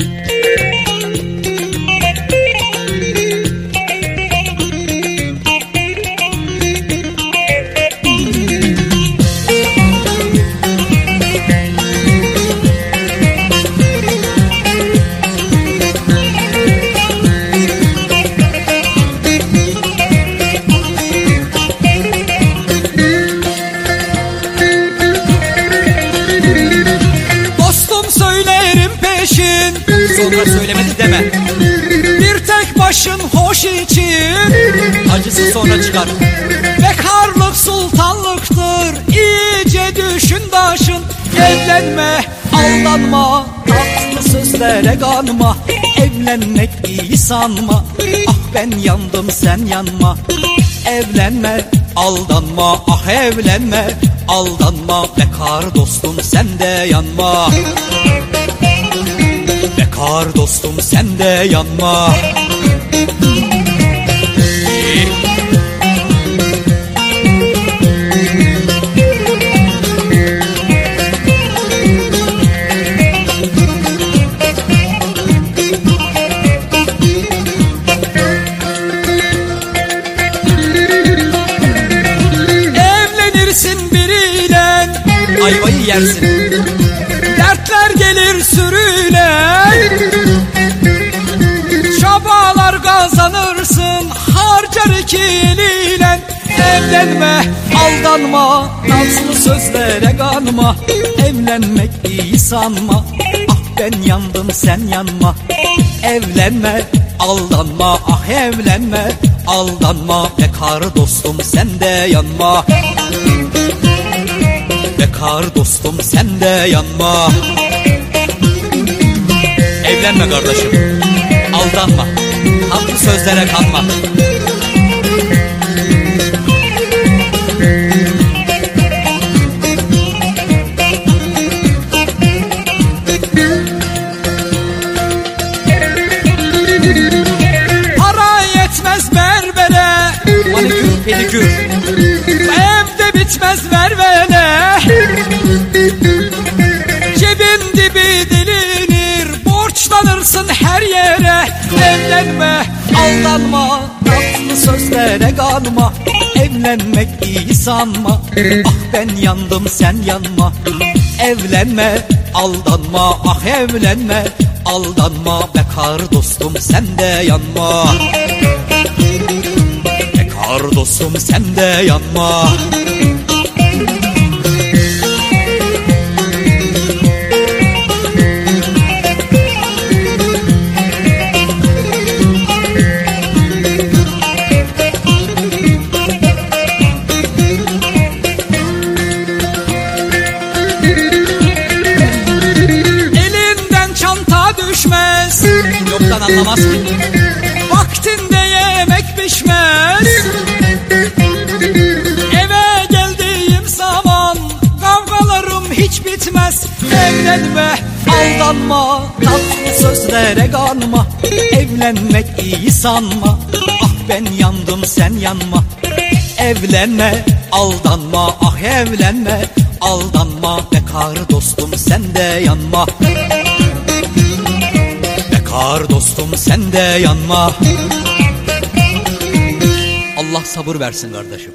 Yeah. Sonra söylemedi deme. Bir tek başın hoş için Acısı sonra çıkar. Bekarlık sultanlıktır İyice düşün başın. Evlenme aldanma Tatlı sözlere kanma. Evlenmek iyi sanma. Ah ben yandım sen yanma. Evlenme aldanma ah evlenme. Aldanma bekar dostum sen de yanma Bekar dostum sen de yanma. Ayvayı yersin. Dertler gelir sürüyle Çabalar kazanırsın Harcar iki eliyle. Evlenme aldanma Nazlı sözlere kanma. Evlenmek iyi sanma. Ah ben yandım sen yanma. Evlenme aldanma. Ah evlenme Aldanma. Bekar dostum sen de yanma. Bekar dostum sen de yanma. Evlenme kardeşim. Aldanma sözlere kanma. Para yetmez berbere. Manikür pedikür Evde bitmez vervele Cebin dibi delinir Borçlanırsın her yere. Evlenme aldanma Tatlı sözlere kanma. Evlenmek iyi sanma. Ah ben yandım sen yanma. Evlenme aldanma. Ah evlenme. Aldanma bekar dostum sen de yanma. Bekar dostum sen de yanma Yoktan anlamaz ki Vaktinde yemek pişmez. Eve geldiğim zaman Kavgalarım hiç bitmez. Evlenme aldanma Tatlı sözlere kanma. Evlenmek iyi sanma. Ah ben yandım sen yanma. Evlenme aldanma ah evlenme. Aldanma bekar dostum sen de yanma Bekar dostum sen de yanma. Allah sabır versin kardeşim